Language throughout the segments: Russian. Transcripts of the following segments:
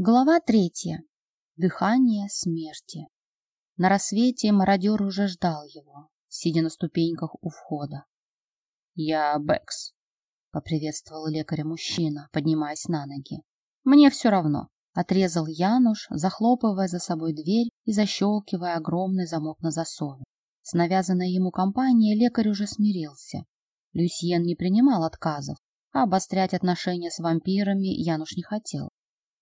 Глава третья. Дыхание смерти. На рассвете мародер уже ждал его, сидя на ступеньках у входа. «Я Бэкс», — поприветствовал лекаря мужчина, поднимаясь на ноги. «Мне все равно», — отрезал Януш, захлопывая за собой дверь и защелкивая огромный замок на засове. С навязанной ему компанией лекарь уже смирился. Люсьен не принимал отказов, а обострять отношения с вампирами Януш не хотел.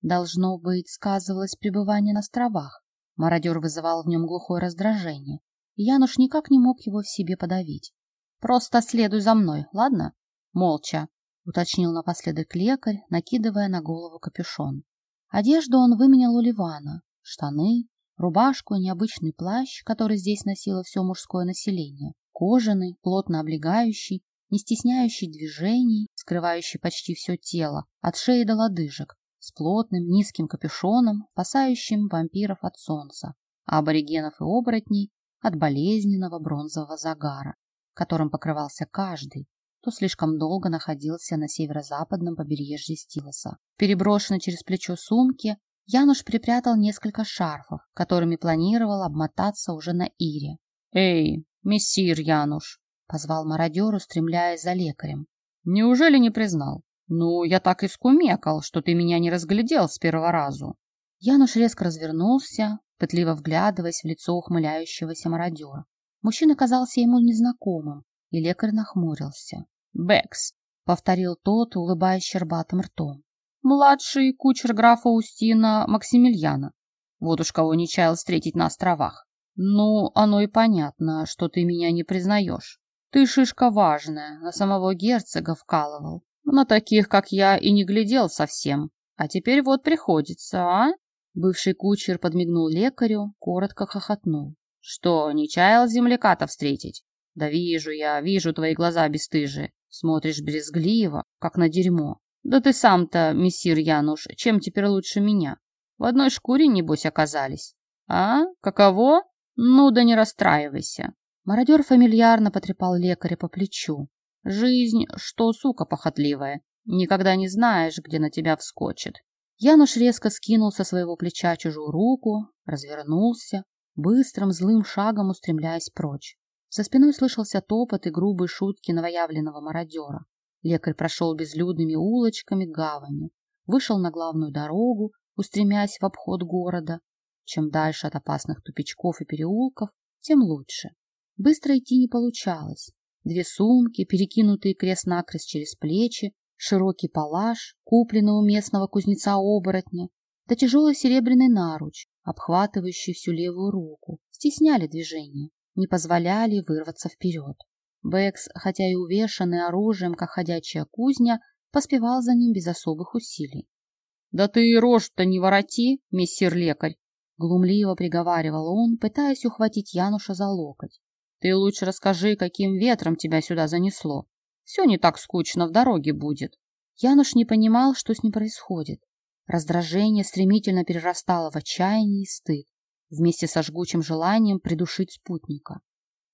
Должно быть, сказывалось пребывание на островах. Мародер вызывал в нем глухое раздражение. Януш никак не мог его в себе подавить. «Просто следуй за мной, ладно?» «Молча», — уточнил напоследок лекарь, накидывая на голову капюшон. Одежду он выменял у Ливана. Штаны, рубашку и необычный плащ, который здесь носило все мужское население. Кожаный, плотно облегающий, не стесняющий движений, скрывающий почти все тело, от шеи до лодыжек, с плотным низким капюшоном, спасающим вампиров от солнца, а аборигенов и оборотней от болезненного бронзового загара, которым покрывался каждый, кто слишком долго находился на северо-западном побережье Стилоса. Переброшенный через плечо сумки, Януш припрятал несколько шарфов, которыми планировал обмотаться уже на Ире. «Эй, мессир Януш!» — позвал мародер, устремляясь за лекарем. «Неужели не признал? «Ну, я так и скумекал, что ты меня не разглядел с первого разу». Януш резко развернулся, пытливо вглядываясь в лицо ухмыляющегося мародера. Мужчина казался ему незнакомым, и лекарь нахмурился. «Бэкс», — повторил тот, улыбаясь щербатым ртом. «Младший кучер графа Устина Максимилиана. Вот уж кого не чаял встретить на островах. Ну, оно и понятно, что ты меня не признаешь. Ты шишка важная, на самого герцога вкалывал. На таких, как я, и не глядел совсем. А теперь вот приходится, а? Бывший кучер подмигнул лекарю, коротко хохотнул. Что, не чаял земляка-то встретить? Да вижу я, вижу твои глаза бесстыжие. Смотришь брезгливо, как на дерьмо. Да ты сам-то, мессир Януш, чем теперь лучше меня? В одной шкуре, небось, оказались. А? Каково? Ну да не расстраивайся. Мародер фамильярно потрепал лекаря по плечу. Жизнь, что сука похотливая. Никогда не знаешь, где на тебя вскочит. Януш резко скинул со своего плеча чужую руку, развернулся, быстрым злым шагом устремляясь прочь. За спиной слышался топот и грубые шутки новоявленного мародера. Лекарь прошел безлюдными улочками гавани, вышел на главную дорогу, устремясь в обход города. Чем дальше от опасных тупичков и переулков, тем лучше. Быстро идти не получалось. Две сумки, перекинутые крест-накрест через плечи, широкий палаш, купленный у местного кузнеца-оборотня, да тяжелый серебряный наруч, обхватывающий всю левую руку, стесняли движение, не позволяли вырваться вперед. Бэкс, хотя и увешанный оружием, как ходячая кузня, поспевал за ним без особых усилий. — Да ты и рожь-то не вороти, мессир лекарь! — глумливо приговаривал он, пытаясь ухватить Януша за локоть. Ты лучше расскажи, каким ветром тебя сюда занесло. Все не так скучно в дороге будет. Януш не понимал, что с ним происходит. Раздражение стремительно перерастало в отчаяние и стыд, вместе со жгучим желанием придушить спутника.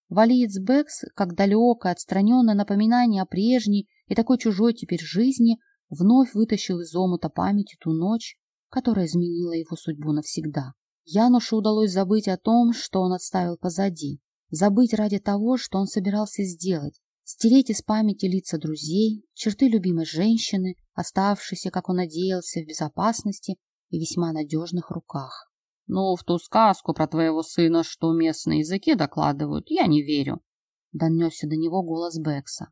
Валиец Бэкс, как далекое, отстраненное напоминание о прежней и такой чужой теперь жизни, вновь вытащил из омута памяти ту ночь, которая изменила его судьбу навсегда. Янушу удалось забыть о том, что он оставил позади, Забыть ради того, что он собирался сделать. Стереть из памяти лица друзей, черты любимой женщины, оставшейся, как он надеялся, в безопасности и весьма надежных руках. «Ну, в ту сказку про твоего сына, что местные языки докладывают, я не верю», — донесся до него голос Бекса.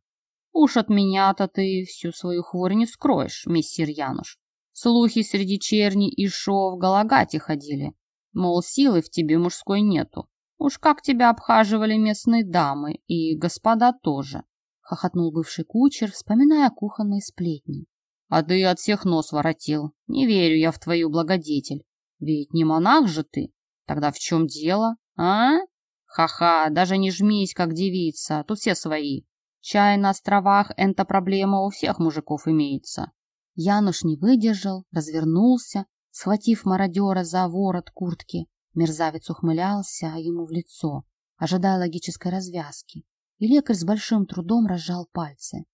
«Уж от меня-то ты всю свою хворь не скроешь, мессир Януш. Слухи среди черни и шо в Галагате ходили, мол, силы в тебе мужской нету, Уж как тебя обхаживали местные дамы и господа тоже, — хохотнул бывший кучер, вспоминая кухонные сплетни. А ты от всех нос воротил. Не верю я в твою благодетель. Ведь не монах же ты. Тогда в чем дело, а? Ха-ха, даже не жмись, как девица, тут все свои. Чай на островах — эта проблема у всех мужиков имеется. Януш не выдержал, развернулся, схватив мародера за ворот куртки, Мерзавец ухмылялся ему в лицо, ожидая логической развязки, и лекарь с большим трудом разжал пальцы.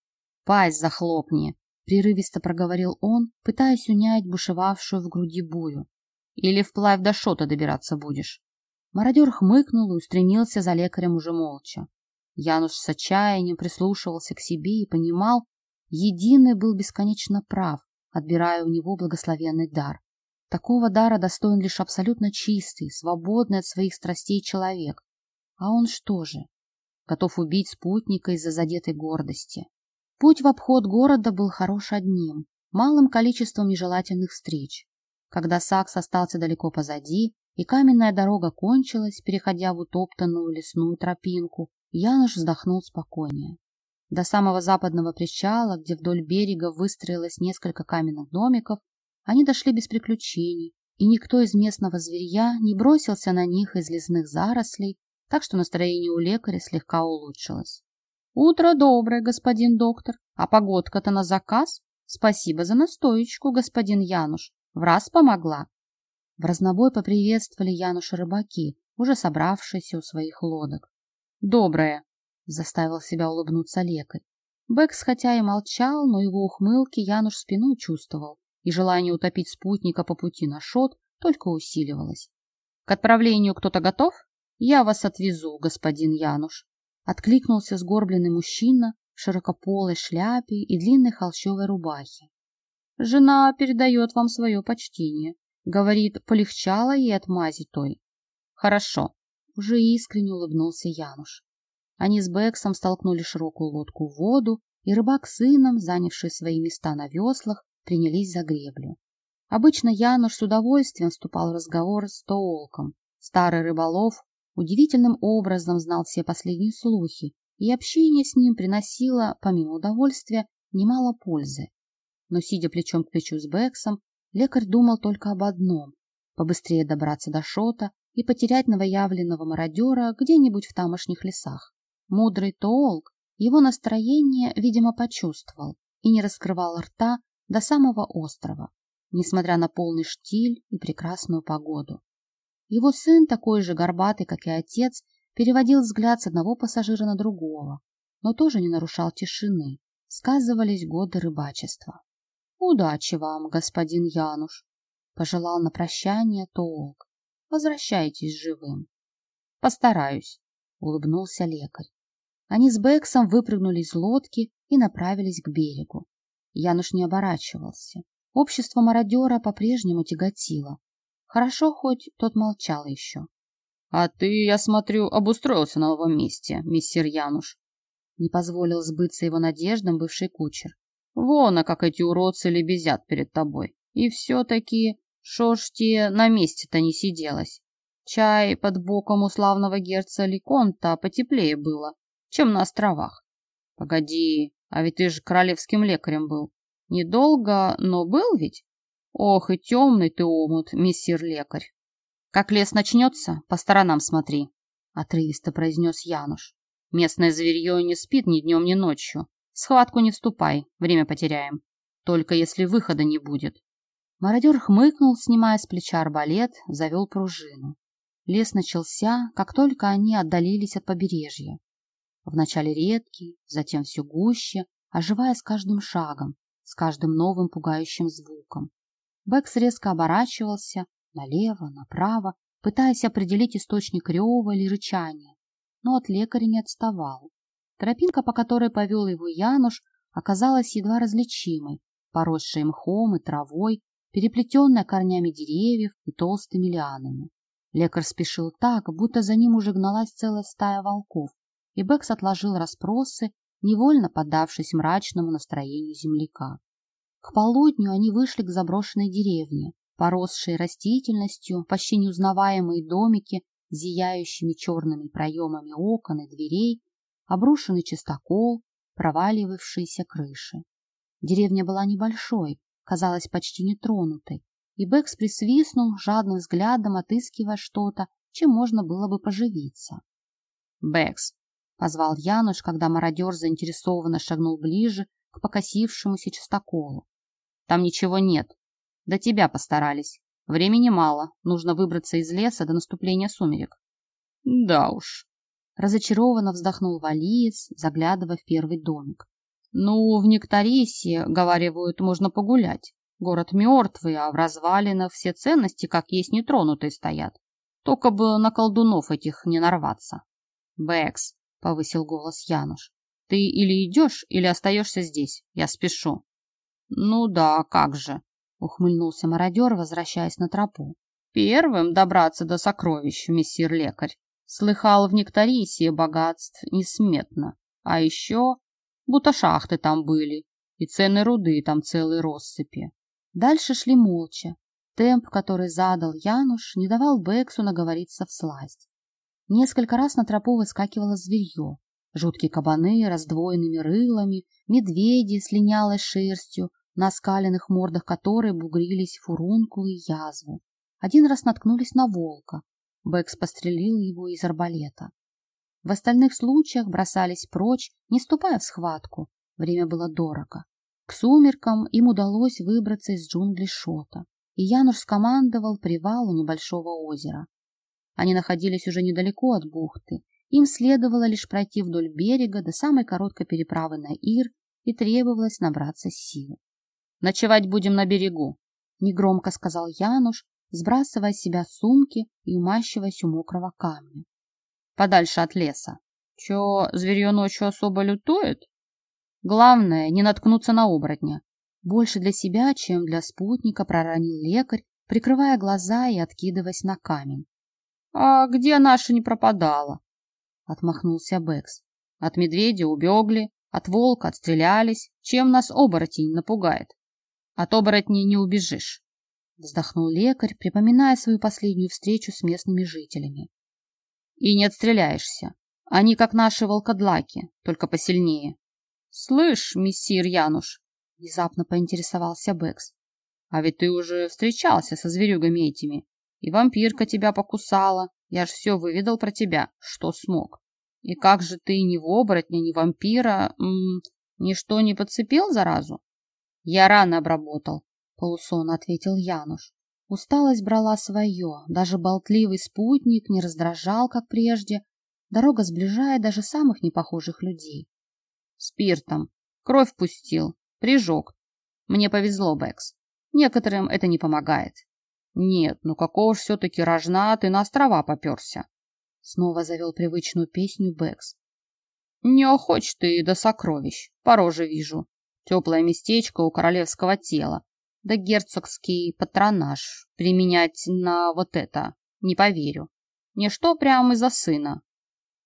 «Пасть захлопни!» — Прерывисто проговорил он, пытаясь унять бушевавшую в груди бурю. Или вплавь до шота добираться будешь? Мародер хмыкнул и устремился за лекарем уже молча. Януш с отчаянием прислушивался к себе и понимал, единый был бесконечно прав, отбирая у него благословенный дар. Такого дара достоин лишь абсолютно чистый, свободный от своих страстей человек. А он что же? Готов убить спутника из-за задетой гордости. Путь в обход города был хорош одним, малым количеством нежелательных встреч. Когда Сакс остался далеко позади, и каменная дорога кончилась, переходя в утоптанную лесную тропинку, Януш вздохнул спокойнее. До самого западного причала, где вдоль берега выстроилось несколько каменных домиков, они дошли без приключений, и никто из местного зверья не бросился на них из лесных зарослей, так что настроение у лекаря слегка улучшилось. «Утро доброе, господин доктор. А погодка-то на заказ? Спасибо за настоечку, господин Януш. В раз помогла». В разнобой поприветствовали Януша рыбаки, уже собравшиеся у своих лодок. «Доброе», — заставил себя улыбнуться лекарь. Бэкс хотя и молчал, но его ухмылки Януш спиной чувствовал и желание утопить спутника по пути на шот только усиливалось. «К отправлению кто-то готов? Я вас отвезу, господин Януш», — откликнулся сгорбленный мужчина в широкополой шляпе и длинной холщовой рубахе. «Жена передает вам свое почтение. Говорит, полегчало ей от мази той». «Хорошо», — уже искренне улыбнулся Януш. Они с Бэксом столкнули широкую лодку в воду, и рыбак с сыном, занявшие свои места на веслах, принялись за греблю. Обычно Януш с удовольствием вступал в разговор с Тоолком. Старый рыболов удивительным образом знал все последние слухи, и общение с ним приносило, помимо удовольствия, немало пользы. Но, сидя плечом к плечу с Бэксом, лекарь думал только об одном — побыстрее добраться до Шота и потерять новоявленного мародера где-нибудь в тамошних лесах. Мудрый Тоолк его настроение, видимо, почувствовал и не раскрывал рта, до самого острова, несмотря на полный штиль и прекрасную погоду. Его сын, такой же горбатый, как и отец, переводил взгляд с одного пассажира на другого, но тоже не нарушал тишины. Сказывались годы рыбачества. «Удачи вам, господин Януш!» — пожелал на прощание Тоолк. «Возвращайтесь живым». «Постараюсь», — улыбнулся лекарь. Они с Бэксом выпрыгнули из лодки и направились к берегу. Януш не оборачивался. Общество мародера по-прежнему тяготило. Хорошо, хоть тот молчал еще. — А ты, я смотрю, обустроился на новом месте, мистер Януш. Не позволил сбыться его надеждам бывший кучер. — Вон, а как эти уродцы лебезят перед тобой. И все-таки, шо ж тебе на месте-то не сиделось? Чай под боком у славного герца Ликонта потеплее было, чем на островах. Погоди, а ведь ты же королевским лекарем был. Недолго, но был ведь? Ох, и темный ты омут, миссир лекарь. Как лес начнется, по сторонам смотри, — отрывисто произнес Януш. Местное зверье не спит ни днем, ни ночью. Схватку не вступай, время потеряем. Только если выхода не будет. Мародер хмыкнул, снимая с плеча арбалет, завел пружину. Лес начался, как только они отдалились от побережья. Вначале редкий, затем все гуще, оживая с каждым шагом, с каждым новым пугающим звуком. Бэкс резко оборачивался налево, направо, пытаясь определить источник рева или рычания, но от лекаря не отставал. Тропинка, по которой повел его Януш, оказалась едва различимой, поросшей мхом и травой, переплетенная корнями деревьев и толстыми лианами. Лекарь спешил так, будто за ним уже гналась целая стая волков, и Бэкс отложил расспросы, невольно поддавшись мрачному настроению земляка. К полудню они вышли к заброшенной деревне, поросшей растительностью, почти неузнаваемые домики зияющими черными проемами окон и дверей, обрушенный чистокол, проваливавшиеся крыши. Деревня была небольшой, казалась почти нетронутой, и Бэкс присвистнул, жадным взглядом отыскивая что-то, чем можно было бы поживиться. «Бэкс, — позвал Януш, когда мародер заинтересованно шагнул ближе к покосившемуся частоколу. «Там ничего нет. До тебя постарались. Времени мало. Нужно выбраться из леса до наступления сумерек». «Да уж», — разочарованно вздохнул валиец, заглядывая в первый домик. Ну, в Нектарисе, говаривают, можно погулять. Город мертвый, а в развалинах все ценности, как есть, нетронутые стоят. Только бы на колдунов этих не нарваться. Бэкс, — повысил голос Януш, — ты или идешь, или остаешься здесь. Я спешу. Ну да, как же, — ухмыльнулся мародер, возвращаясь на тропу. Первым добраться до сокровищ, мессир лекарь. Слыхал в Нектарисе богатств несметно. А еще, будто шахты там были, и цены руды там целые россыпи. Дальше шли молча. Темп, который задал Януш, не давал Бексу наговориться в сласть. Несколько раз на тропу выскакивало зверье. Жуткие кабаны раздвоенными рылами, медведи с линялой шерстью, на скаленных мордах которой бугрились фурункулы и язвы. Один раз наткнулись на волка. Бэкс пострелил его из арбалета. В остальных случаях бросались прочь, не ступая в схватку. Время было дорого. К сумеркам им удалось выбраться из джунглей Шота, и Януш скомандовал привал у небольшого озера. Они находились уже недалеко от бухты. Им следовало лишь пройти вдоль берега до самой короткой переправы на Ир, и требовалось набраться сил. «Ночевать будем на берегу», — негромко сказал Януш, сбрасывая с себя сумки и умащиваясь у мокрого камня. «Подальше от леса. Че, зверье ночью особо лютует? Главное, не наткнуться на оборотня. Больше для себя, чем для спутника, проронил лекарь, прикрывая глаза и откидываясь на камень. «А где наша не пропадала?» — отмахнулся Бэкс. «От медведя убегли, от волка отстрелялись. Чем нас оборотень напугает? От оборотней не убежишь». Вздохнул лекарь, припоминая свою последнюю встречу с местными жителями. «И не отстреляешься. Они как наши волкодлаки, только посильнее». «Слышь, мессир Януш», — внезапно поинтересовался Бэкс, «а ведь ты уже встречался со зверюгами этими. И вампирка тебя покусала. Я ж все выведал про тебя, что смог. И как же ты ни в оборотня, ни вампира, м -м, ничто не подцепил заразу? Я рано обработал, полусонно ответил Януш. Усталость брала свое, даже болтливый спутник не раздражал, как прежде. Дорога сближает даже самых непохожих людей. Спиртом. Кровь пустил. Прижег. Мне повезло, Бэкс. Некоторым это не помогает. Нет, ну какого ж все-таки рожна ты на острова поперся? Снова завел привычную песню Бэкс. Не охочь ты до сокровищ, по роже вижу. Теплое местечко у королевского тела. Да герцогский патронаж применять на вот это не поверю. Ничто прямо из-за сына.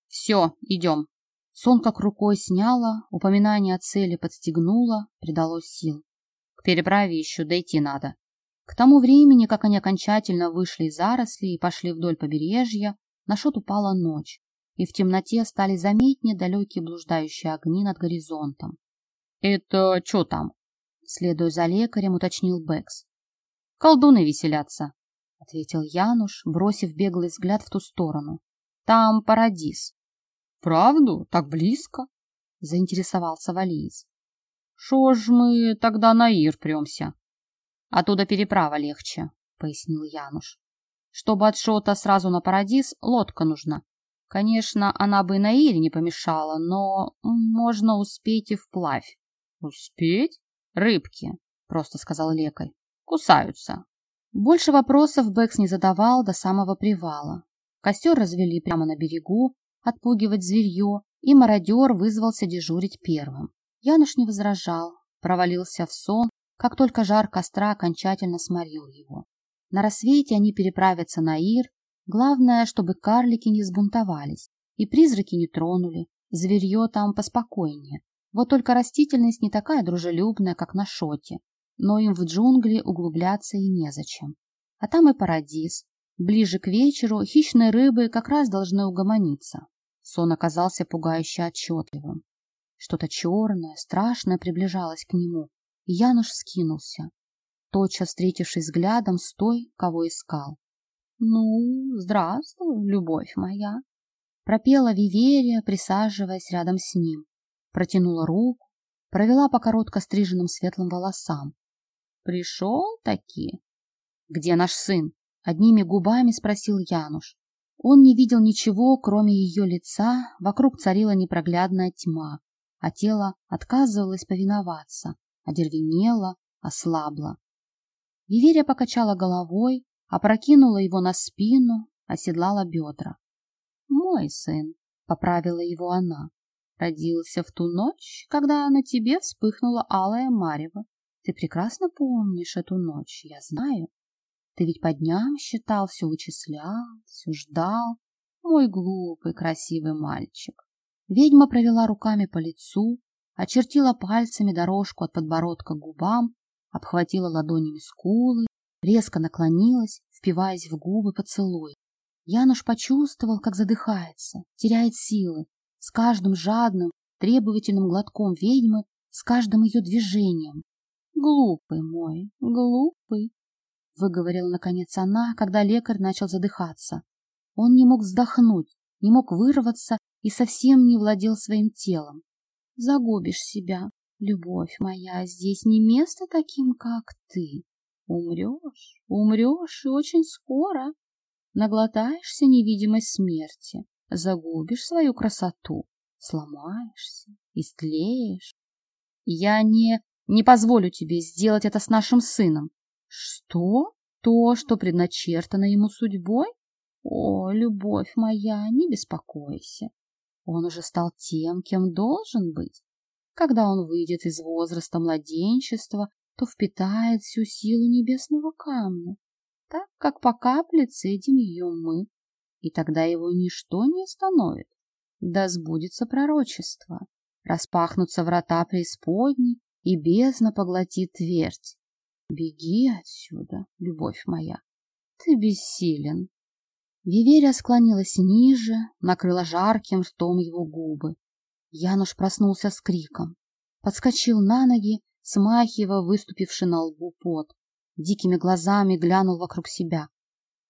Все, идем. Сон как рукой сняла, упоминание о цели подстегнуло, придало сил. К переправе еще дойти надо. К тому времени, как они окончательно вышли из зарослей и пошли вдоль побережья, на шот упала ночь, и в темноте стали заметнее далекие блуждающие огни над горизонтом. «Это что там?» — следуя за лекарем, уточнил Бэкс. «Колдуны веселятся», — ответил Януш, бросив беглый взгляд в ту сторону. «Там парадиз». «Правду? Так близко?» — заинтересовался Валиец. «Шо ж мы тогда на Ир премся?» Оттуда переправа легче, — пояснил Януш. Чтобы от Шота сразу на Парадис, лодка нужна. Конечно, она бы и на Ире не помешала, но можно успеть и вплавь. — Успеть? Рыбки, — просто сказал лекарь. Кусаются. Больше вопросов Бэкс не задавал до самого привала. Костер развели прямо на берегу, отпугивать зверье, и мародер вызвался дежурить первым. Януш не возражал, провалился в сон как только жар костра окончательно сморил его. На рассвете они переправятся на Ир, главное, чтобы карлики не сбунтовались и призраки не тронули, зверье там поспокойнее. Вот только растительность не такая дружелюбная, как на Шоте, но им в джунгли углубляться и незачем. А там и парадиз. Ближе к вечеру хищные рыбы как раз должны угомониться. Сон оказался пугающе отчетливым. Что-то черное, страшное приближалось к нему, Януш скинулся, тотчас встретившись взглядом с той, кого искал. — Ну, здравствуй, любовь моя! — пропела Виверия, присаживаясь рядом с ним. Протянула руку, провела по коротко стриженным светлым волосам. — Пришел таки? — Где наш сын? — одними губами спросил Януш. Он не видел ничего, кроме ее лица, вокруг царила непроглядная тьма, а тело отказывалось повиноваться, одервенело, ослабло. Виверия покачала головой, опрокинула его на спину, оседлала бедра. «Мой сын», — поправила его она, — родился в ту ночь, когда на тебе вспыхнула алая марево. Ты прекрасно помнишь эту ночь, я знаю. Ты ведь по дням считал, все вычислял, все ждал. Мой глупый, красивый мальчик. Ведьма провела руками по лицу, очертила пальцами дорожку от подбородка к губам, обхватила ладонями скулы, резко наклонилась, впиваясь в губы поцелуй. Януш почувствовал, как задыхается, теряет силы. С каждым жадным, требовательным глотком ведьмы, с каждым ее движением. «Глупый мой, глупый!» — выговорила наконец она, когда лекарь начал задыхаться. Он не мог вздохнуть, не мог вырваться и совсем не владел своим телом. Загубишь себя, любовь моя, здесь не место таким, как ты. Умрешь, умрешь и очень скоро. Наглотаешься невидимой смерти, загубишь свою красоту, сломаешься, истлеешь. Я не... не позволю тебе сделать это с нашим сыном. Что? То, что предначертано ему судьбой? О, любовь моя, не беспокойся. Он уже стал тем, кем должен быть. Когда он выйдет из возраста младенчества, то впитает всю силу небесного камня, так как по капле цедим ее мы, и тогда его ничто не остановит. Да сбудется пророчество, распахнутся врата преисподней, и бездна поглотит твердь. Беги отсюда, любовь моя, ты бессилен. Виверия склонилась ниже, накрыла жарким ртом его губы. Януш проснулся с криком. Подскочил на ноги, смахивая выступивший на лбу пот. Дикими глазами глянул вокруг себя.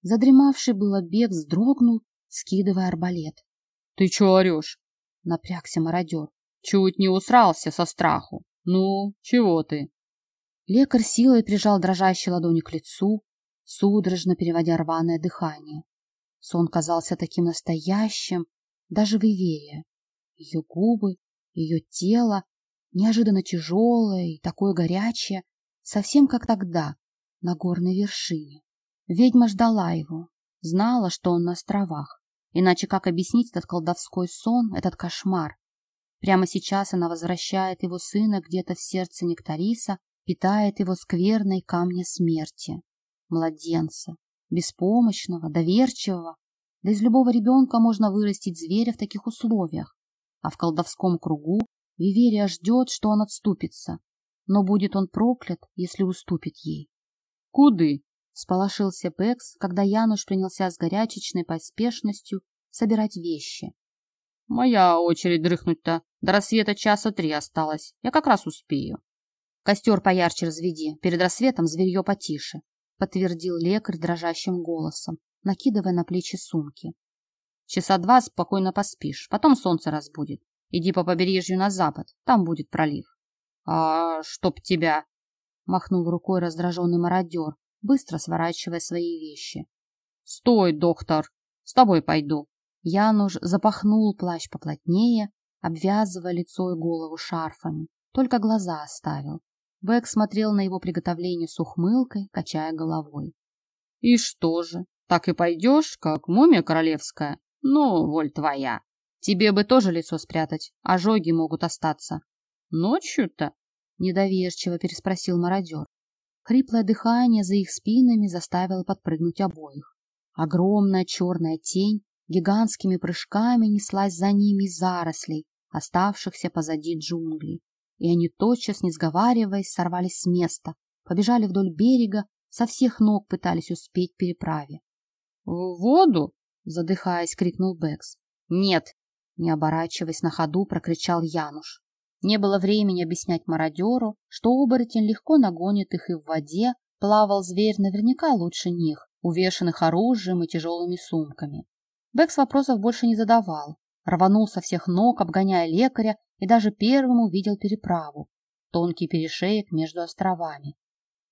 Задремавший было бег вздрогнул, скидывая арбалет. — Ты чё орёшь? — напрягся мародер. — Чуть не усрался со страху. Ну, чего ты? Лекарь силой прижал дрожащей ладони к лицу, судорожно переводя рваное дыхание. Сон казался таким настоящим, даже в Ивере. Ее губы, ее тело, неожиданно тяжелое и такое горячее, совсем как тогда, на горной вершине. Ведьма ждала его, знала, что он на островах. Иначе как объяснить этот колдовской сон, этот кошмар? Прямо сейчас она возвращает его сына где-то в сердце Нектариса, питает его скверной камня смерти. Младенца, беспомощного, доверчивого. Да из любого ребенка можно вырастить зверя в таких условиях. А в колдовском кругу Виверия ждет, что он отступится. Но будет он проклят, если уступит ей. «Куды?» — сполошился Пекс, когда Януш принялся с горячечной поспешностью собирать вещи. «Моя очередь дрыхнуть-то. До рассвета часа три осталось. Я как раз успею». «Костер поярче разведи. Перед рассветом зверье потише подтвердил лекарь дрожащим голосом, накидывая на плечи сумки. Часа два спокойно поспишь, потом солнце разбудит. Иди по побережью на запад, там будет пролив. А чтоб тебя... Махнул рукой раздраженный мародер, быстро сворачивая свои вещи. Стой, доктор, с тобой пойду. Януш запахнул плащ поплотнее, обвязывая лицо и голову шарфами, только глаза оставил. Бэк смотрел на его приготовление с ухмылкой, качая головой. — И что же, так и пойдешь, как мумия королевская? Ну, воль твоя. Тебе бы тоже лицо спрятать, ожоги могут остаться. Ночью-то? — недоверчиво переспросил мародер. Хриплое дыхание за их спинами заставило подпрыгнуть обоих. Огромная черная тень гигантскими прыжками неслась за ними из зарослей, оставшихся позади джунглей и они тотчас, не сговариваясь, сорвались с места, побежали вдоль берега, со всех ног пытались успеть переправе. — В воду? — задыхаясь, крикнул Бэкс. — Нет! — не оборачиваясь на ходу, прокричал Януш. Не было времени объяснять мародеру, что оборотень легко нагонит их и в воде, плавал зверь наверняка лучше них, увешанных оружием и тяжелыми сумками. Бэкс вопросов больше не задавал, рванул со всех ног, обгоняя лекаря и даже первым увидел переправу, тонкий перешеек между островами.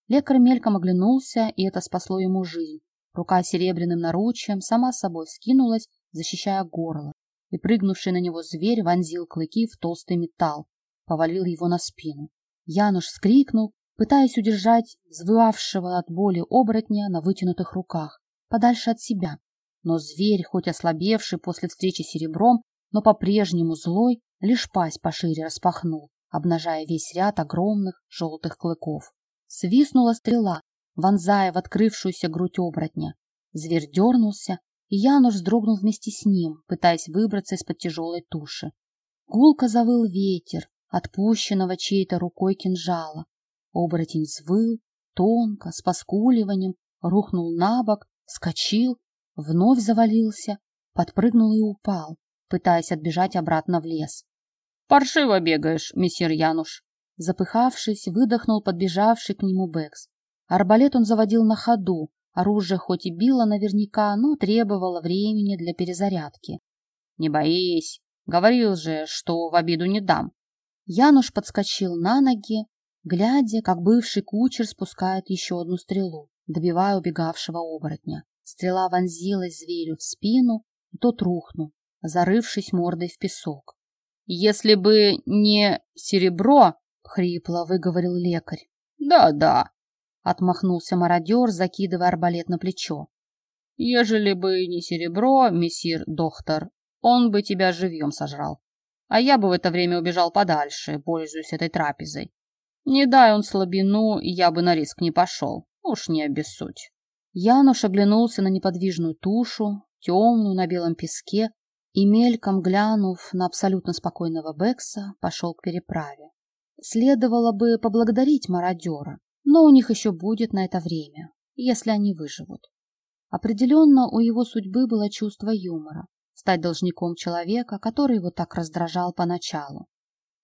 Лекарь мельком оглянулся, и это спасло ему жизнь. Рука серебряным наручием сама собой скинулась, защищая горло, и прыгнувший на него зверь вонзил клыки в толстый металл, повалил его на спину. Януш вскрикнул, пытаясь удержать взвывавшего от боли оборотня на вытянутых руках, подальше от себя. Но зверь, хоть ослабевший после встречи с серебром, но по-прежнему злой, лишь пасть пошире распахнул, обнажая весь ряд огромных желтых клыков. Свистнула стрела, вонзая в открывшуюся грудь оборотня. Зверь дернулся, и Януш вздрогнул вместе с ним, пытаясь выбраться из-под тяжелой туши. Гулко завыл ветер, отпущенного чьей-то рукой кинжала. Оборотень взвыл, тонко, с поскуливанием, рухнул на бок, вскочил, вновь завалился, подпрыгнул и упал, пытаясь отбежать обратно в лес. «Паршиво бегаешь, месье Януш!» Запыхавшись, выдохнул подбежавший к нему Бэкс. Арбалет он заводил на ходу, оружие хоть и било наверняка, но требовало времени для перезарядки. «Не боись, говорил же, что в обиду не дам». Януш подскочил на ноги, глядя, как бывший кучер спускает еще одну стрелу, добивая убегавшего оборотня. Стрела вонзилась зверю в спину, и тот рухнул, зарывшись мордой в песок. «Если бы не серебро!» — хрипло выговорил лекарь. «Да-да», — отмахнулся мародер, закидывая арбалет на плечо. «Ежели бы не серебро, мессир доктор, он бы тебя живьем сожрал. А я бы в это время убежал подальше, пользуясь этой трапезой. Не дай он слабину, я бы на риск не пошел. Уж не обессудь». Януш оглянулся на неподвижную тушу, темную на белом песке, и, мельком глянув на абсолютно спокойного Бекса, пошел к переправе. Следовало бы поблагодарить мародера, но у них еще будет на это время, если они выживут. Определенно у его судьбы было чувство юмора, стать должником человека, который его так раздражал поначалу.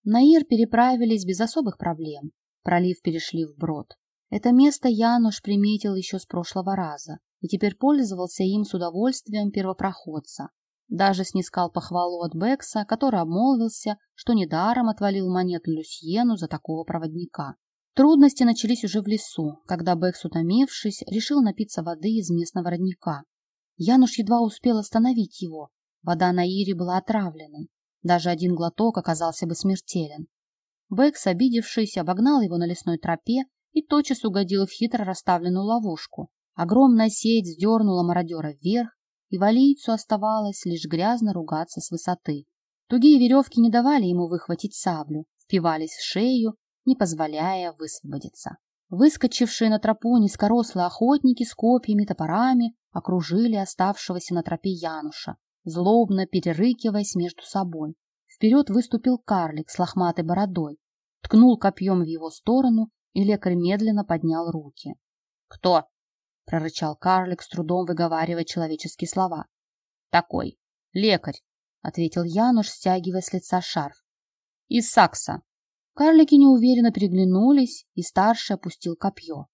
Наир переправились без особых проблем, пролив перешли вброд. Это место Януш приметил еще с прошлого раза и теперь пользовался им с удовольствием первопроходца. Даже снискал похвалу от Бекса, который обмолвился, что недаром отвалил монету Люсьену за такого проводника. Трудности начались уже в лесу, когда Бекс, утомившись, решил напиться воды из местного родника. Януш едва успел остановить его. Вода на Ире была отравленной. Даже один глоток оказался бы смертелен. Бекс, обидевшись, обогнал его на лесной тропе и тотчас угодил в хитро расставленную ловушку. Огромная сеть сдернула мародера вверх, и валийцу оставалось лишь грязно ругаться с высоты. Тугие веревки не давали ему выхватить саблю, впивались в шею не позволяя высвободиться. Выскочившие на тропу низкорослые охотники с копьями, топорами окружили оставшегося на тропе Януша, злобно перерыкиваясь между собой. Вперед выступил карлик с лохматой бородой, ткнул копьем в его сторону, и лекарь медленно поднял руки. «Кто?» — прорычал карлик, с трудом выговаривая человеческие слова. «Такой. Лекарь», — ответил Януш, стягивая с лица шарф. «Из Сакса. Карлики неуверенно переглянулись, и старший опустил копье.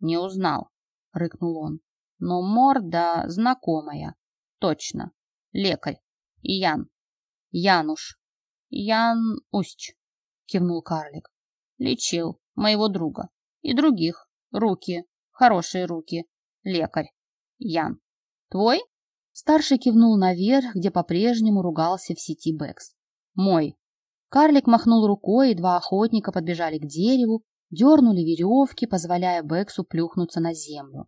«Не узнал», — рыкнул он. «Но морда знакомая. Точно. Лекарь. Ян. Януш. Ян Усть», — кивнул карлик. «Лечил моего друга. И других. Руки. Хорошие руки. Лекарь. Ян. Твой?» Старший кивнул наверх, где по-прежнему ругался в сети Бэкс. «Мой», Карлик махнул рукой, и два охотника подбежали к дереву, дернули веревки, позволяя Бексу плюхнуться на землю.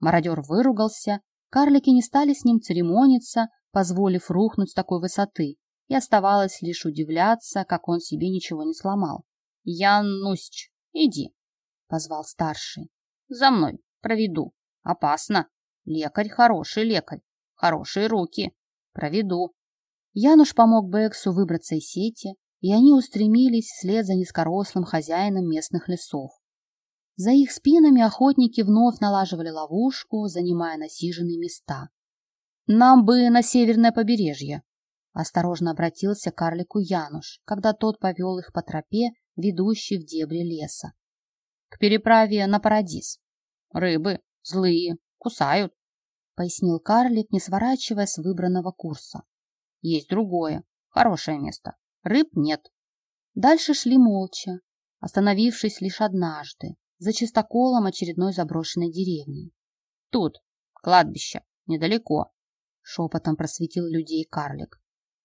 Мародер выругался, карлики не стали с ним церемониться, позволив рухнуть с такой высоты, и оставалось лишь удивляться, как он себе ничего не сломал. — Янусь, иди, — позвал старший. — За мной, проведу. Опасно. Лекарь хороший лекарь, хорошие руки. Проведу. Януш помог Бексу выбраться из сети, и они устремились вслед за низкорослым хозяином местных лесов. За их спинами охотники вновь налаживали ловушку, занимая насиженные места. «Нам бы на северное побережье», — осторожно обратился к карлику Януш, когда тот повел их по тропе, ведущей в дебри леса. «К переправе на Парадис. Рыбы злые, кусают», — пояснил карлик, не сворачивая с выбранного курса. «Есть другое, хорошее место. Рыб нет. Дальше шли молча, остановившись лишь однажды, за чистоколом очередной заброшенной деревни. Тут, кладбище, недалеко, шепотом просветил людей карлик.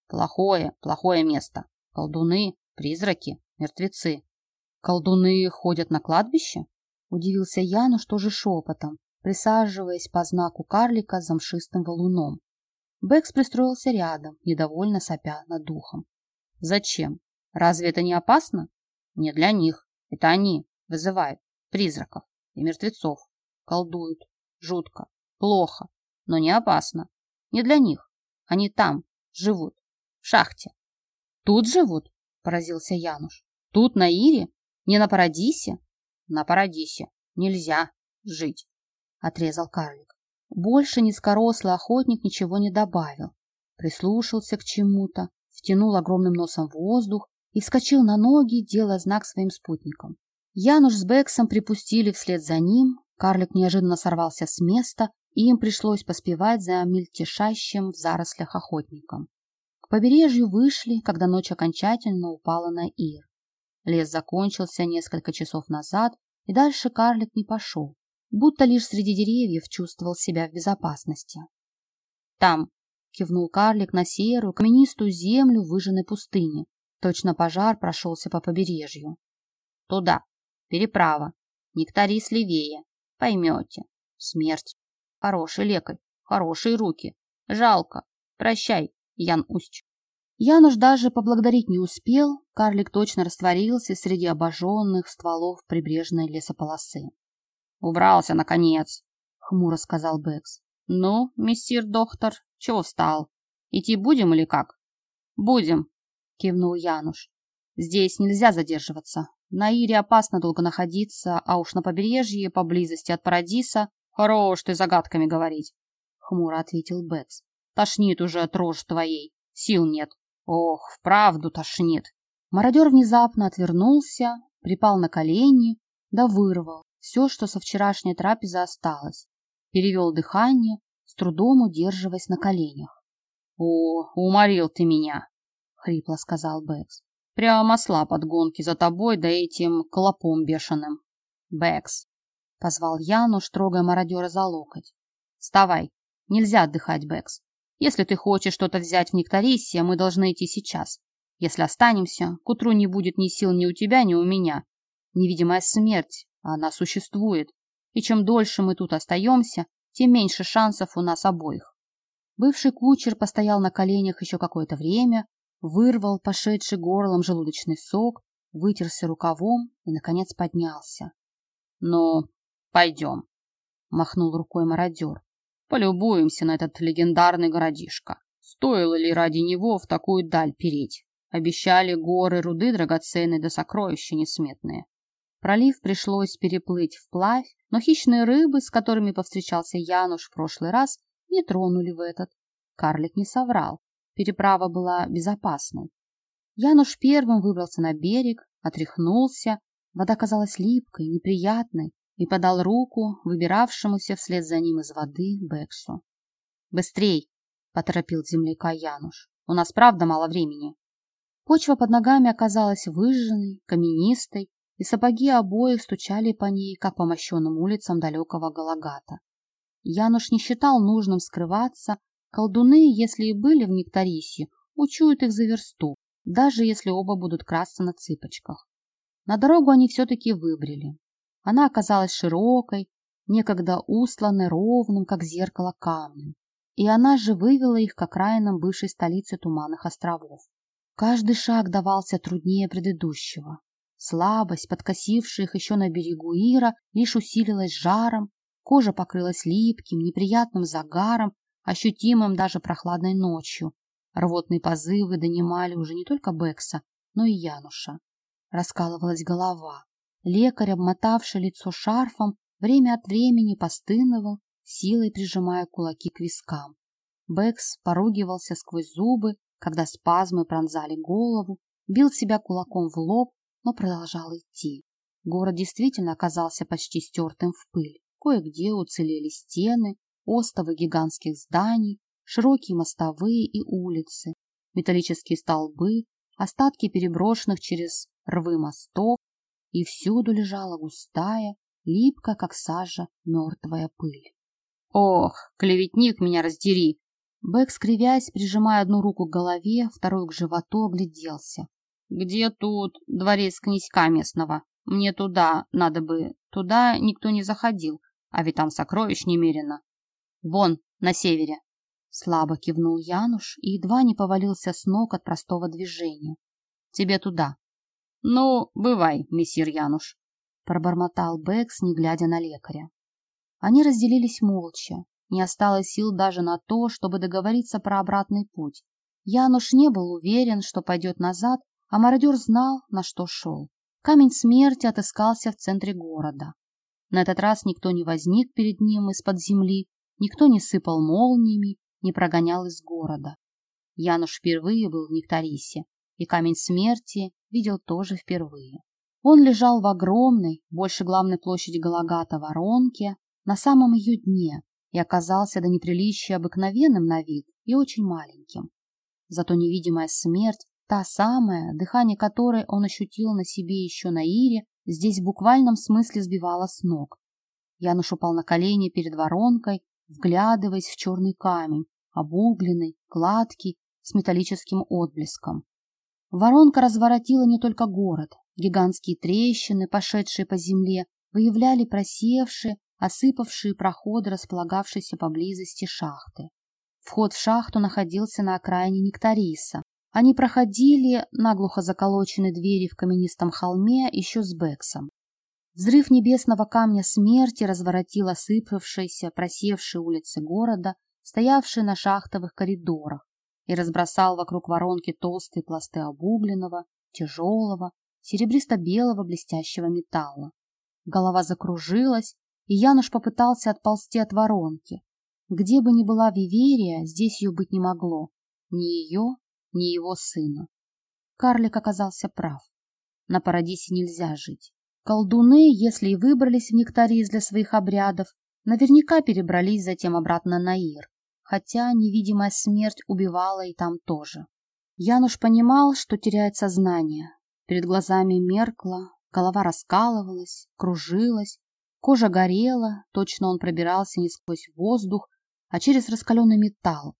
Плохое, плохое место. Колдуны, призраки, Мертвецы. Колдуны ходят на кладбище? Удивился Януш тоже шепотом, присаживаясь по знаку карлика за мшистым валуном. Бэкс пристроился рядом, недовольно сопя над духом. Зачем? Разве это не опасно? Не для них. Это они вызывают призраков и мертвецов. Колдуют. Жутко. Плохо. Но не опасно. Не для них. Они там живут. В шахте. Тут живут? Поразился Януш. Тут, на Ире? Не на Парадисе? На Парадисе. Нельзя жить. Отрезал карлик. Больше низкорослый охотник ничего не добавил. Прислушался к чему-то, втянул огромным носом воздух и вскочил на ноги, делая знак своим спутникам. Януш с Бексом припустили вслед за ним, карлик неожиданно сорвался с места, и им пришлось поспевать за мельтешащим в зарослях охотником. К побережью вышли, когда ночь окончательно упала на Ир. Лес закончился несколько часов назад, и дальше карлик не пошел, будто лишь среди деревьев чувствовал себя в безопасности. «Там!» — кивнул карлик на серую, каменистую землю выжженной пустыни. Точно пожар прошелся по побережью. «Туда!» Переправа. Нектарис левее. Поймете. Смерть. Хороший лекарь. Хорошие руки. Жалко. Прощай, Ян Усть. Януш даже поблагодарить не успел. Карлик точно растворился среди обожженных стволов прибрежной лесополосы. «Убрался, наконец», — хмуро сказал Бэкс. «Ну, мессир доктор, чего встал? Идти будем или как?» «Будем», — кивнул Януш. «Здесь нельзя задерживаться. На Ире опасно долго находиться, а уж на побережье, поблизости от Парадиса, хорош ты загадками говорить, — хмуро ответил Бэкс. Тошнит уже от рожь твоей, сил нет. Ох, вправду тошнит. Мародер внезапно отвернулся, припал на колени, да вырвал все, что со вчерашней трапезы осталось. Перевел дыхание, с трудом удерживаясь на коленях. — О, уморил ты меня, — хрипло сказал Бэкс. Прямо слаб от гонки за тобой да этим клопом бешеным. Бэкс, — позвал Януш, трогая мародера за локоть. Вставай. Нельзя отдыхать, Бэкс. Если ты хочешь что-то взять в Нектарисе, мы должны идти сейчас. Если останемся, к утру не будет ни сил ни у тебя, ни у меня. Невидимая смерть, она существует. И чем дольше мы тут остаемся, тем меньше шансов у нас обоих. Бывший кучер постоял на коленях еще какое-то время, вырвал пошедший горлом желудочный сок, вытерся рукавом и, наконец, поднялся. — Ну, пойдем, — махнул рукой мародер. — Полюбуемся на этот легендарный городишко. Стоило ли ради него в такую даль переть? Обещали горы руды драгоценной да сокровища несметные. Пролив пришлось переплыть вплавь, но хищные рыбы, с которыми повстречался Януш в прошлый раз, не тронули в этот. Карлик не соврал. Переправа была безопасной. Януш первым выбрался на берег, отряхнулся, вода казалась липкой, неприятной, и подал руку выбиравшемуся вслед за ним из воды Бексу. «Быстрей!» — поторопил земляка Януш. «У нас правда мало времени». Почва под ногами оказалась выжженной, каменистой, и сапоги обоих стучали по ней, как по мощенным улицам далекого Галагата. Януш не считал нужным скрываться, Колдуны, если и были в Нектарисе, учуют их за версту, даже если оба будут красться на цыпочках. На дорогу они все-таки выбрали. Она оказалась широкой, некогда устланной ровным, как зеркало, камнем. И она же вывела их к окраинам бывшей столицы Туманных островов. Каждый шаг давался труднее предыдущего. Слабость, подкосившая их еще на берегу Ира, лишь усилилась жаром, кожа покрылась липким, неприятным загаром, ощутимым даже прохладной ночью. Рвотные позывы донимали уже не только Бекса, но и Януша. Раскалывалась голова. Лекарь, обмотавший лицо шарфом, время от времени постыновал, силой прижимая кулаки к вискам. Бекс поругивался сквозь зубы, когда спазмы пронзали голову, бил себя кулаком в лоб, но продолжал идти. Город действительно оказался почти стертым в пыль. Кое-где уцелели стены, остовы гигантских зданий, широкие мостовые и улицы, металлические столбы, остатки переброшенных через рвы мостов, и всюду лежала густая, липкая, как сажа, мертвая пыль. «Ох, клеветник меня раздери!» Бэк, скривясь, прижимая одну руку к голове, вторую к животу, огляделся. Где тут дворец князька местного? Мне туда надо бы. Туда никто не заходил, а ведь там сокровищ немерено. Вон, на севере. Слабо кивнул Януш и едва не повалился с ног от простого движения. Тебе туда. Ну, бывай, мессир Януш. Пробормотал Бэкс, не глядя на лекаря. Они разделились молча. Не осталось сил даже на то, чтобы договориться про обратный путь. Януш не был уверен, что пойдет назад, а мародер знал, на что шел. Камень смерти отыскался в центре города. На этот раз никто не возник перед ним из-под земли, никто не сыпал молниями, не прогонял из города. Януш впервые был в Нектарисе, и камень смерти видел тоже впервые. Он лежал в огромной, больше главной площади Галагата воронке, на самом ее дне, и оказался до неприличия обыкновенным на вид и очень маленьким. Зато невидимая смерть, та самая, дыхание которой он ощутил на себе еще на Ире, здесь в буквальном смысле сбивала с ног. Януш упал на колени перед воронкой, вглядываясь в черный камень, обугленный, гладкий, с металлическим отблеском. Воронка разворотила не только город. Гигантские трещины, пошедшие по земле, выявляли просевшие, осыпавшие проходы, располагавшиеся поблизости шахты. Вход в шахту находился на окраине Нектариса. Они проходили наглухо заколоченные двери в каменистом холме еще с Бексом. Взрыв небесного камня смерти разворотил осыпавшиеся, просевшие улицы города, стоявшие на шахтовых коридорах, и разбросал вокруг воронки толстые пласты обугленного, тяжелого, серебристо-белого блестящего металла. Голова закружилась, и Януш попытался отползти от воронки. Где бы ни была Виверия, здесь ее быть не могло. Ни ее, ни его сына. Карлик оказался прав. На Парадисе нельзя жить. Колдуны, если и выбрались в Нектарис для своих обрядов, наверняка перебрались затем обратно на Ир, хотя невидимая смерть убивала и там тоже. Януш понимал, что теряет сознание. Перед глазами меркло, голова раскалывалась, кружилась, кожа горела, точно он пробирался не сквозь воздух, а через раскаленный металл,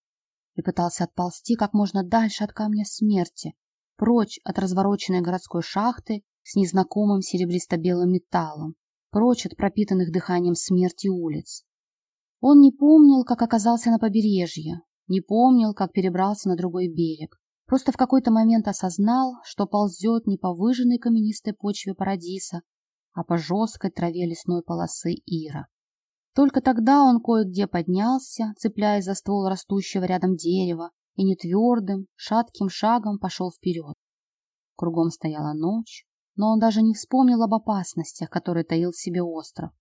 и пытался отползти как можно дальше от камня смерти, прочь от развороченной городской шахты с незнакомым серебристо-белым металлом, прочь от пропитанных дыханием смерти улиц. Он не помнил, как оказался на побережье, не помнил, как перебрался на другой берег. Просто в какой-то момент осознал, что ползет не по выжженной каменистой почве Парадиса, а по жесткой траве лесной полосы Ира. Только тогда он кое-где поднялся, цепляясь за ствол растущего рядом дерева, и нетвердым, шатким шагом пошел вперед. Кругом стояла ночь, но он даже не вспомнил об опасностях, которые таил в себе остров.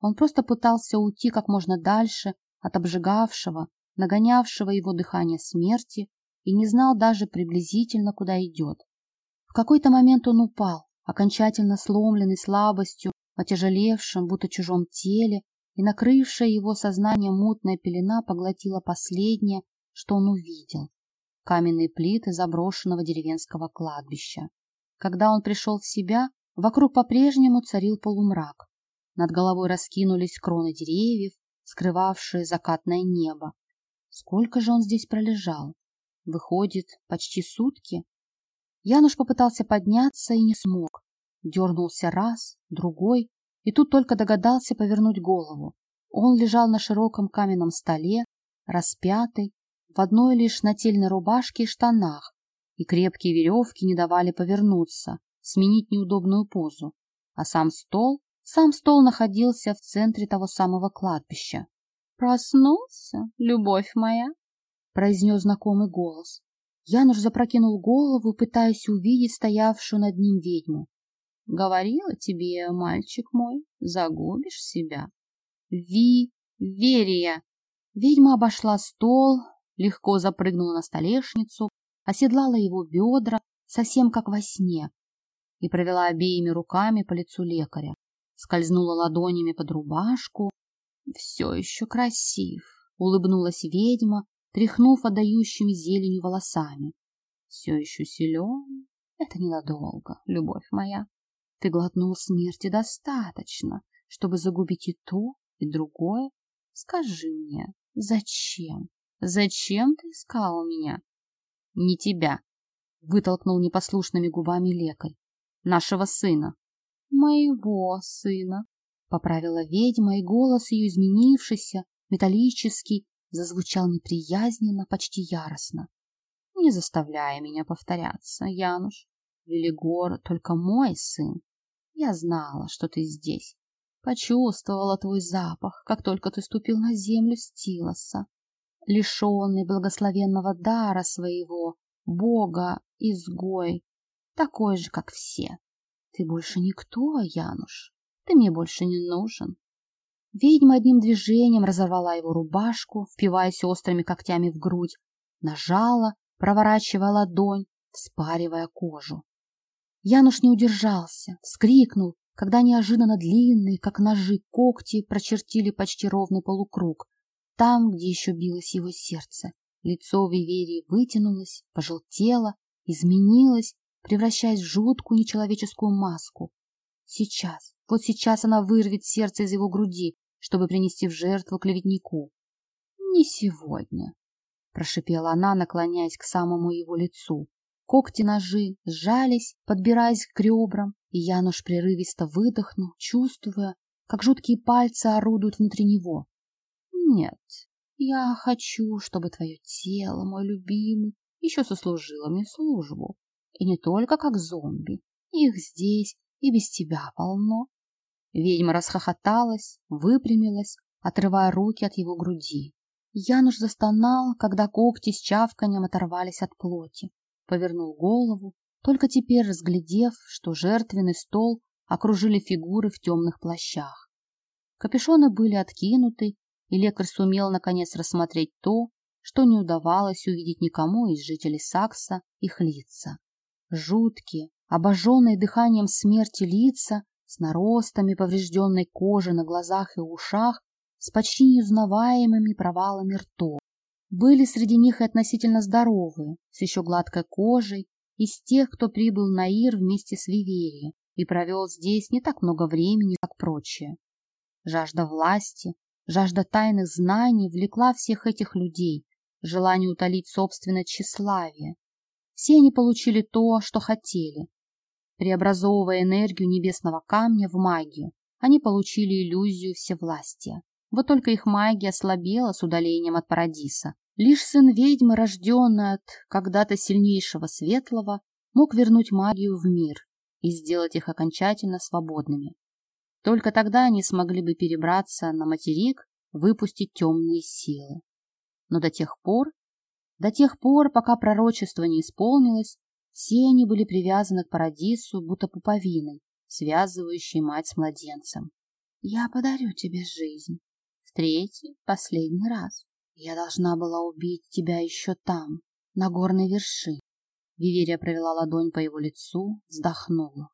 Он просто пытался уйти как можно дальше от обжигавшего, нагонявшего его дыхание смерти и не знал даже приблизительно, куда идет. В какой-то момент он упал, окончательно сломленный слабостью, отяжелевшим, будто чужом теле, и накрывшая его сознание мутная пелена поглотила последнее, что он увидел — каменные плиты заброшенного деревенского кладбища. Когда он пришел в себя, вокруг по-прежнему царил полумрак. Над головой раскинулись кроны деревьев, скрывавшие закатное небо. Сколько же он здесь пролежал? Выходит, почти сутки? Януш попытался подняться и не смог. Дернулся раз, другой, и тут только догадался повернуть голову. Он лежал на широком каменном столе, распятый, в одной лишь нательной рубашке и штанах, и крепкие веревки не давали повернуться, сменить неудобную позу. А сам стол, сам стол находился в центре того самого кладбища. «Проснулся, любовь моя?» — произнес знакомый голос. Януш запрокинул голову, пытаясь увидеть стоявшую над ним ведьму. «Говорила тебе, мальчик мой, загубишь себя». «Ви... Верия!» Ведьма обошла стол, легко запрыгнула на столешницу, оседлала его бедра, совсем как во сне, и провела обеими руками по лицу лекаря, скользнула ладонями под рубашку. «Все еще красив», — улыбнулась ведьма, тряхнув отдающими зеленью волосами. «Все еще силен? Это ненадолго, любовь моя. Ты глотнул смерти достаточно, чтобы загубить и то, и другое. Скажи мне, зачем? Зачем ты искал меня? Не тебя. вытолкнул непослушными губами лекарь. Нашего сына. Моего сына, поправила ведьма, и голос ее изменившийся, металлический, зазвучал неприязненно, почти яростно. Не заставляй меня повторяться, Януш. Велигор только мой сын. Я знала, что ты здесь. Почувствовала твой запах, как только ты ступил на землю Стилоса. Лишенный благословенного дара своего, Бога, изгой, такой же, как все. Ты больше никто, Януш. Ты мне больше не нужен. Ведьма одним движением разорвала его рубашку, впиваясь острыми когтями в грудь, нажала, проворачивая ладонь, вспаривая кожу. Януш не удержался, вскрикнул, когда неожиданно длинные, как ножи, когти прочертили почти ровный полукруг, там, где еще билось его сердце. Лицо Виверии вытянулось, пожелтело, изменилось, превращаясь в жуткую нечеловеческую маску. Сейчас, вот сейчас она вырвет сердце из его груди, чтобы принести в жертву клеветнику. «Не сегодня», — прошипела она, наклоняясь к самому его лицу. Когти-ножи сжались, подбираясь к ребрам, и Януш прерывисто выдохнул, чувствуя, как жуткие пальцы орудуют внутри него. «Нет, я хочу, чтобы твое тело, мой любимый, еще сослужило мне службу. И не только как зомби. Их здесь и без тебя полно. Ведьма расхохоталась, выпрямилась, отрывая руки от его груди. Януш застонал, когда когти с чавканием оторвались от плоти. Повернул голову, только теперь разглядев, что жертвенный стол окружили фигуры в темных плащах. Капюшоны были откинуты, и лекарь сумел наконец рассмотреть то, что не удавалось увидеть никому из жителей Сакса их лица. Жуткие, обожженные дыханием смерти лица, с наростами поврежденной кожи на глазах и ушах, с почти неузнаваемыми провалами ртов. Были среди них и относительно здоровые, с еще гладкой кожей, из тех, кто прибыл на Ир вместе с Виверией и провел здесь не так много времени, как прочие. Жажда власти, жажда тайных знаний влекла всех этих людей, желание утолить собственное тщеславие, все они получили то, что хотели. Преобразовывая энергию небесного камня в магию, они получили иллюзию всевластия. Вот только их магия ослабела с удалением от Парадиса. Лишь сын ведьмы, рожденный от когда-то сильнейшего светлого, мог вернуть магию в мир и сделать их окончательно свободными. Только тогда они смогли бы перебраться на материк, выпустить темные силы. Но до тех пор до тех пор, пока пророчество не исполнилось, все они были привязаны к Парадису, будто пуповиной, связывающей мать с младенцем. «Я подарю тебе жизнь. Третий, последний раз. Я должна была убить тебя еще там, на горной вершине». Виверия провела ладонь по его лицу, вздохнула.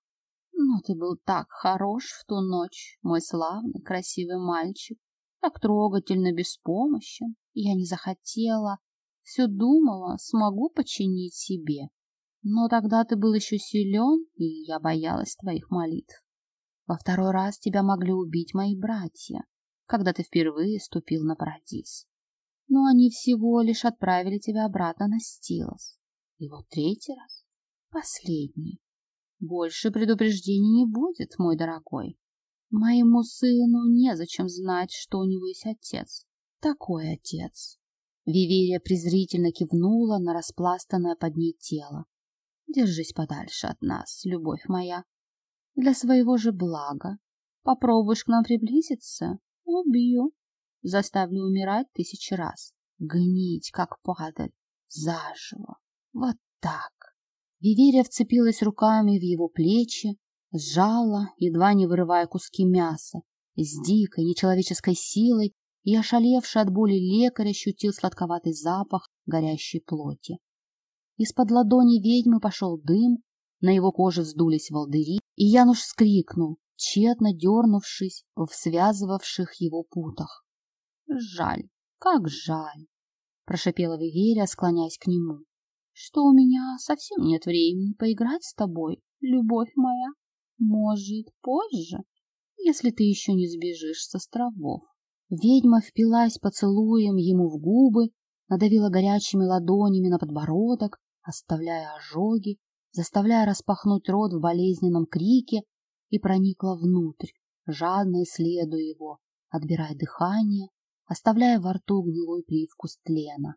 «Но ты был так хорош в ту ночь, мой славный, красивый мальчик, так трогательно беспомощен. Я не захотела, все думала, смогу починить себе. Но тогда ты был еще силен, и я боялась твоих молитв. Во второй раз тебя могли убить мои братья, когда ты впервые ступил на Парадис. Но они всего лишь отправили тебя обратно на Стилос. И вот третий раз, последний. Больше предупреждений не будет, мой дорогой. Моему сыну незачем знать, что у него есть отец. Такой отец, Виверия презрительно кивнула на распластанное под ней тело. Держись подальше от нас, любовь моя. Для своего же блага. Попробуешь к нам приблизиться — убью. Заставлю умирать тысячи раз. Гнить, как падаль, заживо. Вот так. Виверия вцепилась руками в его плечи, сжала, едва не вырывая куски мяса, с дикой, нечеловеческой силой и ошалевший от боли лекарь ощутил сладковатый запах горящей плоти. Из-под ладони ведьмы пошел дым, на его коже вздулись волдыри, и Януш вскрикнул, тщетно дернувшись в связывавших его путах. «Жаль, как жаль!» — прошипела Виверия, склоняясь к нему. «Что у меня совсем нет времени поиграть с тобой, любовь моя? Может, позже, если ты еще не сбежишь с островов?» Ведьма впилась поцелуем ему в губы, надавила горячими ладонями на подбородок, оставляя ожоги, заставляя распахнуть рот в болезненном крике, и проникла внутрь, жадно исследуя его, отбирая дыхание, оставляя во рту гнилой привкус тлена.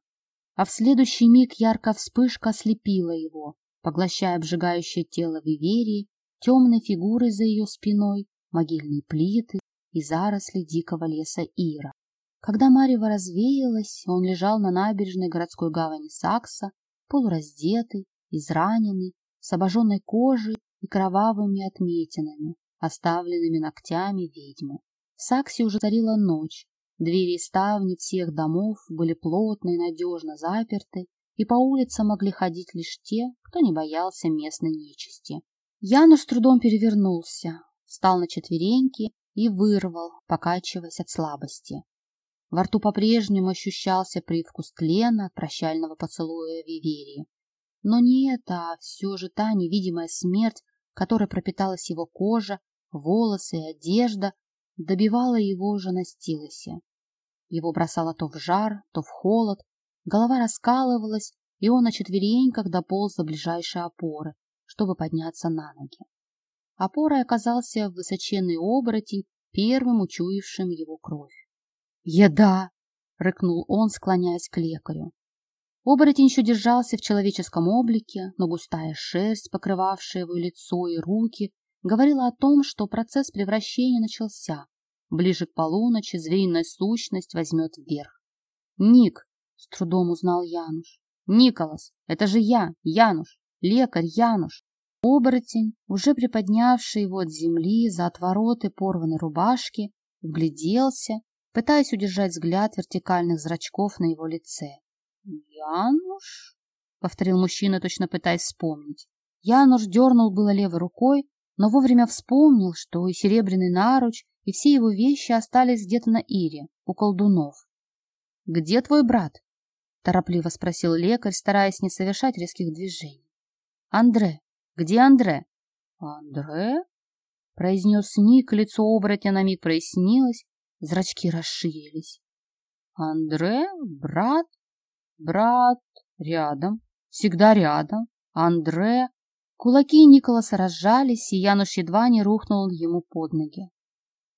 А в следующий миг яркая вспышка ослепила его, поглощая обжигающее тело Виверии, темной фигурой за ее спиной, могильные плиты и заросли дикого леса Ира. Когда Марева развеялась, он лежал на набережной городской гавани Сакса, полураздетый, израненный, с обожженной кожей и кровавыми отметинами, оставленными ногтями ведьмы. В Саксе уже царила ночь, двери и ставни всех домов были плотно и надежно заперты, и по улицам могли ходить лишь те, кто не боялся местной нечисти. Януш с трудом перевернулся, встал на четвереньки и вырвал, покачиваясь от слабости. Во рту по-прежнему ощущался привкус тлена от прощального поцелуя Виверии. Но не это, а все же та невидимая смерть, которой пропиталась его кожа, волосы и одежда, добивала его же на стилосе. Его бросало то в жар, то в холод, голова раскалывалась, и он на четвереньках дополз до ближайшей опоры, чтобы подняться на ноги. Опорой оказался высоченный оборотень, первым учуявшим его кровь. «Еда!» — рыкнул он, склоняясь к лекарю. Оборотень еще держался в человеческом облике, но густая шерсть, покрывавшая его лицо и руки, говорила о том, что процесс превращения начался. Ближе к полуночи звериная сущность возьмет вверх. «Ник!» — с трудом узнал Януш. «Николас! Это же я, Януш! Лекарь Януш!» Оборотень, уже приподнявший его от земли за отвороты порванной рубашки, вгляделся, пытаясь удержать взгляд вертикальных зрачков на его лице. «Януш?» — повторил мужчина, точно пытаясь вспомнить. Януш дернул было левой рукой, но вовремя вспомнил, что и серебряный наруч, и все его вещи остались где-то на Ире, у колдунов. «Где твой брат?» — торопливо спросил лекарь, стараясь не совершать резких движений. «Андре. Где Андре?» «Андре?» — произнес Ник, лицо оборотня на миг прояснилось, зрачки расширились. «Андре? Брат? Брат рядом, всегда рядом. Андре. Кулаки Николаса разжались, и Януш едва не рухнул ему под ноги.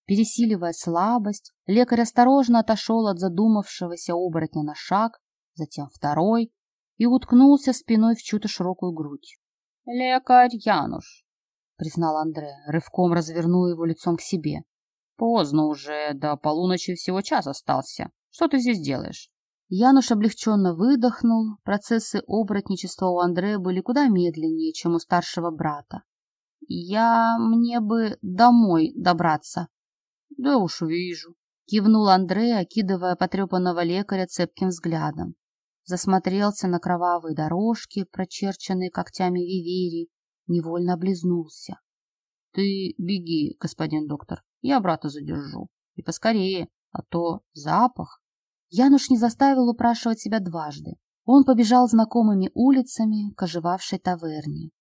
Пересиливая слабость, лекарь осторожно отошел от задумавшегося оборотня на шаг, затем второй, и уткнулся спиной в чью-то широкую грудь. — Лекарь Януш, — признал Андре, рывком развернул его лицом к себе. — Поздно уже, до полуночи всего час остался. Что ты здесь делаешь? Януш облегченно выдохнул. Процессы оборотничества у Андрея были куда медленнее, чем у старшего брата. «Я... мне бы домой добраться». «Да уж вижу», — кивнул Андрей, окидывая потрепанного лекаря цепким взглядом. Засмотрелся на кровавые дорожки, прочерченные когтями виверий, невольно облизнулся. «Ты беги, господин доктор, я брата задержу. И поскорее, а то запах...» Януш не заставил упрашивать себя дважды. Он побежал знакомыми улицами к оживавшей таверне.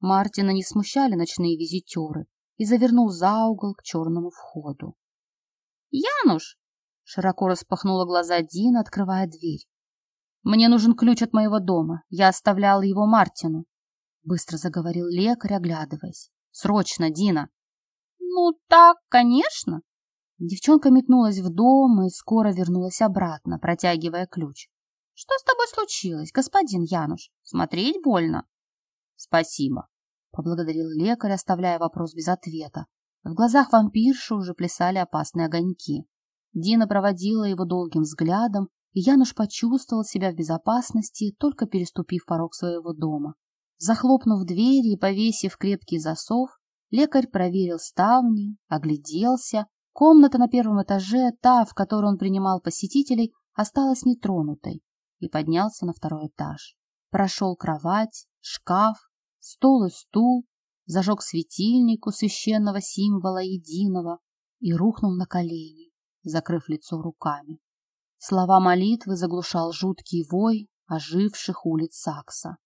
Мартина не смущали ночные визитеры и завернул за угол к черному входу. «Януш!» — широко распахнула глаза Дина, открывая дверь. «Мне нужен ключ от моего дома. Я оставлял его Мартину», — быстро заговорил лекарь, оглядываясь. «Срочно, Дина!» «Ну так, конечно!» Девчонка метнулась в дом и скоро вернулась обратно, протягивая ключ. — Что с тобой случилось, господин Януш? Смотреть больно? — Спасибо, — поблагодарил лекарь, оставляя вопрос без ответа. В глазах вампирши уже плясали опасные огоньки. Дина проводила его долгим взглядом, и Януш почувствовал себя в безопасности, только переступив порог своего дома. Захлопнув дверь и повесив крепкий засов, лекарь проверил ставни, огляделся Комната на первом этаже, та, в которой он принимал посетителей, осталась нетронутой и поднялся на второй этаж. Прошел кровать, шкаф, стол и стул, зажег светильник у священного символа единого и рухнул на колени, закрыв лицо руками. Слова молитвы заглушал жуткий вой оживших улиц Сакса.